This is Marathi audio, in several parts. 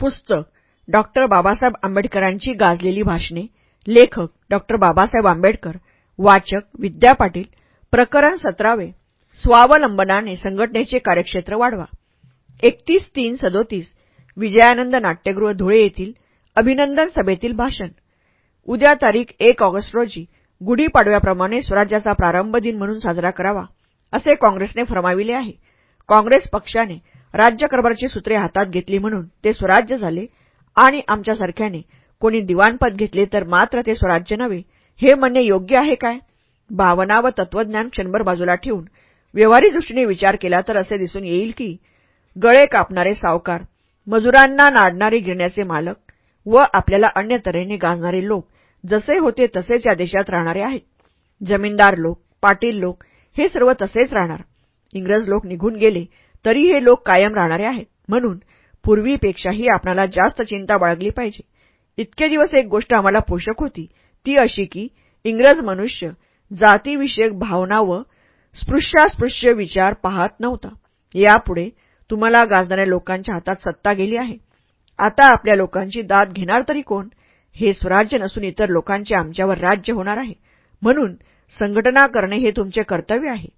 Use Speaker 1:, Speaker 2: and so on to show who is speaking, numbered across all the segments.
Speaker 1: पुस्तक डॉक्टर बाबासाहेब आंबेडकरांची गाजलेली भाषणे लेखक डॉक्टर बाबासाहेब आंबेडकर वाचक विद्या पाटील प्रकरण सतरावे स्वावलंबनाने संघटनेचे कार्यक्षेत्र वाढवा. एकतीस तीन सदोतीस विजयानंद नाट्यगृह धुळे येथील अभिनंदन सभेतील भाषण. उद्या तारीख एक ऑगस्ट रोजी गुढीपाडव्याप्रमाणे स्वराज्याचा प्रारंभ दिन म्हणून साजरा करावा असे काँग्रेसने फरमाविले आहे. काँग्रेस पक्षाने राज्यकारभाराची सूत्रे हातात घेतली म्हणून ते स्वराज्य झाले आणि आमच्यासारख्याने कोणी दिवाणपद घेतले तर मात्र ते स्वराज्य नव्हे. हे म्हणणे योग्य आहे काय? भावना व तत्वज्ञान क्षणभर बाजूला ठेवून व्यवहारी दृष्टीने विचार केला तर असे दिसून येईल की गळे कापणारे सावकार मजुरांना नाडणारे गिरण्याचे मालक व आपल्याला अन्य तऱ्हेने गाजणारे लोक जसे होते तसेच या देशात राहणारे आहेत. जमीनदार लोक पाटील लोक हे सर्व तसेच राहणार. इंग्रज लोक निघून गेले तरी हे लोक कायम राहणारे आहेत. म्हणून पूर्वीपेक्षाही आपणाला जास्त चिंता बाळगली पाहिजे. इतके दिवस एक गोष्ट आम्हाला पोषक होती. ती अशी की इंग्रज मनुष्य जातीविषयक भावना व स्पृश्यास्पृश्य विचार पाहत नव्हता. यापुढे तुम्हाला गाजणाऱ्या लोकांच्या हातात सत्ता गेली आहे. आता आपल्या लोकांची दाद घेणार तरी कोण? हे स्वराज्य नसून इतर लोकांचे आमच्यावर राज्य होणार आहे. म्हणून संघटना करणे हे तुमचे कर्तव्य आहे.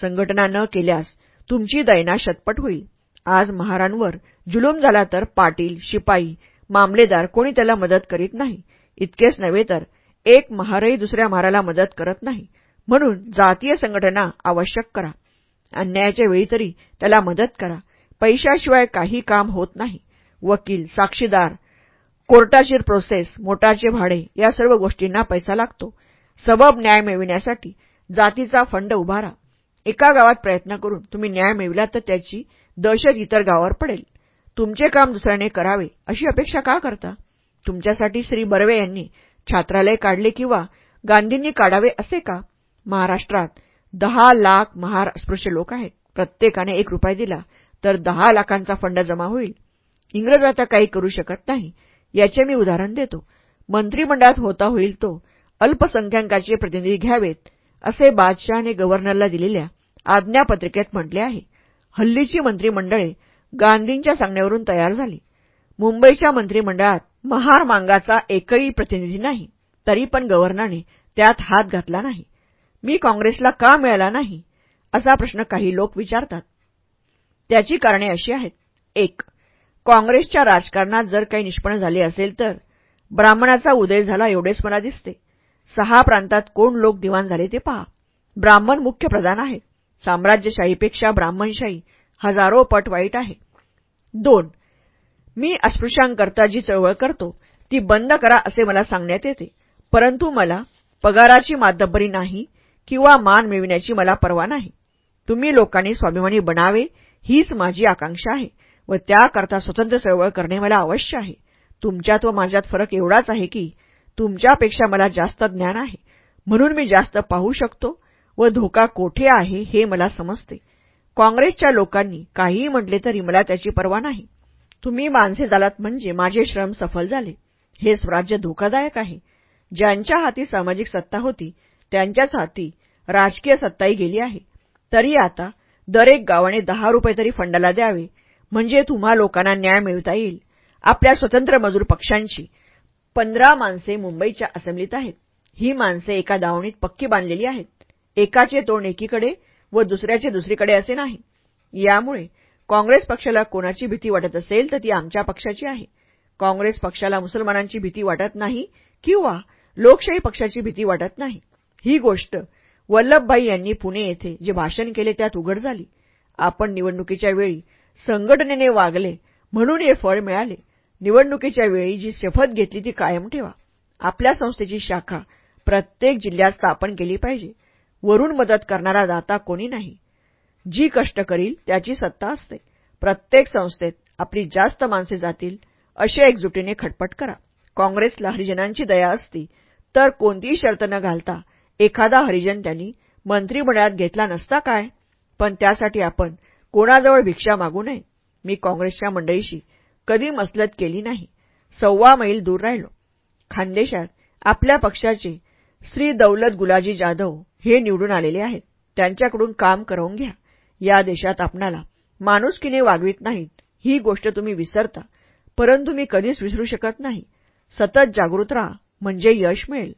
Speaker 1: संघटना न केल्यास तुमची दैना शतपट होईल. आज महारांवर जुलूम झाला तर पाटील शिपाई मामलेदार कोणी त्याला मदत करीत नाही. इतकेच नव्हे तर एक महारही दुसऱ्या महाराला मदत करत नाही. म्हणून जातीय संघटना आवश्यक करा. अन्यायाच्या वेळी तरी त्याला मदत करा. पैशाशिवाय काही काम होत नाही. वकील साक्षीदार कोर्टाची प्रोसेस मोटारचे भाडे या सर्व गोष्टींना पैसा लागतो. सबब न्याय मिळविण्यासाठी जातीचा फंड उभारा. एका गावात प्रयत्न करून तुम्ही न्याय मिळविला तर त्याची दहशत इतर गावावर पडेल. तुमचे काम दुसऱ्याने करावे अशी अपेक्षा का करता? तुमच्यासाठी श्री बर्वे यांनी छात्रालय काढले किंवा गांधींनी काढावे असे का? महाराष्ट्रात दहा लाख महास्पृश्य लोक आहेत. प्रत्येकाने एक रुपये दिला तर दहा लाखांचा फंड जमा होईल. इंग्रज आता काही करू शकत नाही. याचे मी उदाहरण देतो. मंत्रिमंडळात होता होईल तो. अल्पसंख्याकाचे प्रतिनिधी घ्यावेत. असे बादशहाने गव्हर्नरला दिलेल्या आज्ञापत्रिकेत म्हटले आहे. हल्लीची मंत्रिमंडळे गांधींच्या सांगण्यावरून तयार झाली. मुंबईच्या मंत्रिमंडळात महार मांगाचा एकही प्रतिनिधी नाही तरी पण गव्हर्नरने त्यात हात घातला नाही. मी काँग्रेसला का मिळाला नाही असा प्रश्न काही लोक विचारतात. त्याची कारणे अशी आहेत. एक काँग्रेसच्या राजकारणात जर काही निष्पन्न झाले असेल तर ब्राह्मणाचा उदय झाला एवढेच मला दिसते. सहा प्रांतात कोण लोक दिवाण झाले ते पहा. ब्राह्मण मुख्य प्रधान आहे. साम्राज्यशाहीपेक्षा ब्राह्मणशाही हजारो पट वाईट आहे. दोन मी अस्पृश्यांकरता जी चळवळ करतो ती बंद करा असे मला सांगण्यात येते. परंतु मला पगाराची मातब्बरी नाही किंवा मान मिळविण्याची मला पर्वा नाही. तुम्ही लोकांनी स्वाभिमानी बनावे हीच माझी आकांक्षा आहे व त्याकरता स्वतंत्र चळवळ करणे मला अवश्य आहे. तुमच्यात व माझ्यात फरक एवढाच आहे की तुमच्यापेक्षा मला जास्त ज्ञान आहे. म्हणून मी जास्त पाहू शकतो व धोका कोठे आहे हे मला समजते. काँग्रेसच्या लोकांनी काहीही म्हटले तरी मला त्याची पर्वा नाही. तुम्ही माणसे झालात म्हणजे माझे श्रम सफल झाले. हे स्वराज्य धोकादायक आहे. ज्यांच्या हाती सामाजिक सत्ता होती त्यांच्याच हाती राजकीय सत्ताही गेली आहे. तरी आता दरेक गावाने दहा रुपये तरी फंडाला द्यावे. म्हणजे तुम्हा लोकांना न्याय मिळवता येईल. आपल्या स्वतंत्र मजूर पक्षांची पंधरा माणसे मुंबईच्या असेंब्लीत आहेत. ही माणसे एका दावणीत पक्की बांधलेली आहेत. एकाचे तोंड एकीकडे व दुसऱ्याचे दुसरीकडे असे नाही. यामुळे काँग्रेस पक्षाला कोणाची भीती वाटत असेल तर ती आमच्या पक्षाची आहे. काँग्रेस पक्षाला मुसलमानांची भीती वाटत नाही किंवा लोकशाही पक्षाची भीती वाटत नाही. ही गोष्ट वल्लभभाई यांनी पुणे येथे जे भाषण केले त्यात उघड झाली. आपण निवडणुकीच्या वेळी संघटनेने वागले म्हणून हे फळ मिळाले. निवडणुकीच्या वेळी जी शपथ घेतली ती कायम ठेवा. आपल्या संस्थेची शाखा प्रत्येक जिल्ह्यात स्थापन केली पाहिजे. वरून मदत करणारा दाता कोणी नाही. जी कष्ट करील त्याची सत्ता असते. प्रत्येक संस्थेत आपली जास्त माणसे जातील अशा एकजुटीने खटपट करा. काँग्रेसला हरिजनांची दया असती तर कोणतीही शर्त न घालता एखादा हरिजन त्यांनी मंत्रिमंडळात घेतला नसता काय? पण त्यासाठी आपण कोणाजवळ भिक्षा मागू नये. मी काँग्रेसच्या मंडळीशी कधी मसलत केली नाही. सव्वा मैल दूर राहिलो. खानदेशात आपल्या पक्षाचे श्री दौलत गुलाजी जाधव हे निवडून आलेले आहेत. त्यांच्याकडून काम करवून घ्या. या देशात आपणाला माणुसकीने वागवित नाहीत ही गोष्ट तुम्ही विसरता. परंतु मी कधीच विसरू शकत नाही. सतत जागृत राहा म्हणजे यश मिळेल.